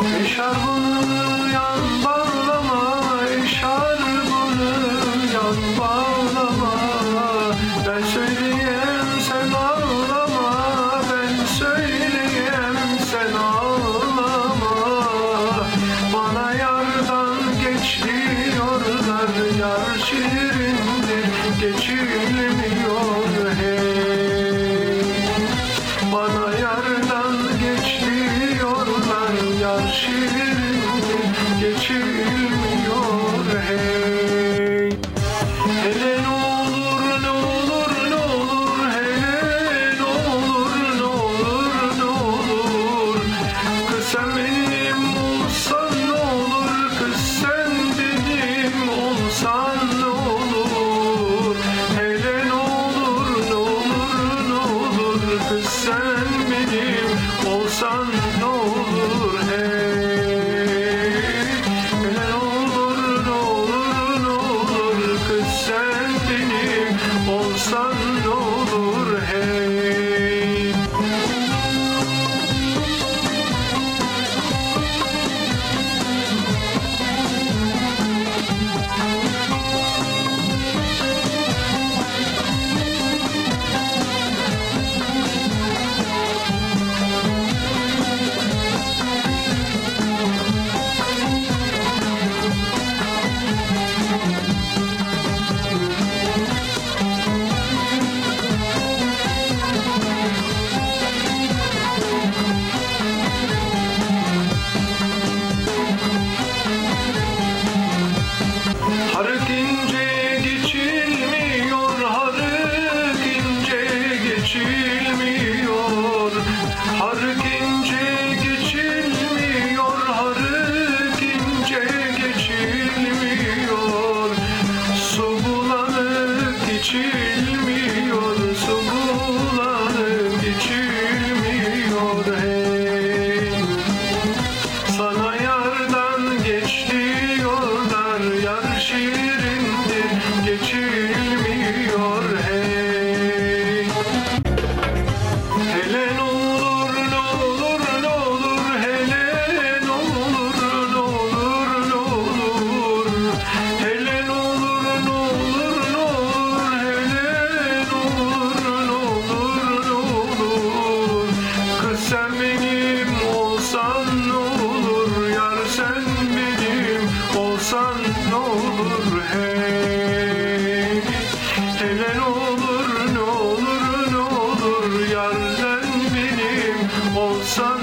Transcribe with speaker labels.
Speaker 1: Eşarbını yan bağlama Eşarbını yan bağlama. Ben söyleyeyim sen ağlama. Ben söyleyeyim sen ağlama. Bana yardan geç diyorlar Yar şirindir geçilmiyor benim olsan ne olur hey. Ne olur ne olur ne olur. Kız sen benim. Olsan Harık ince geçilmiyor, harık ince geçilmiyor. Harık ince geçilmiyor, harık ince geçilmiyor. Su bulanık için. olsan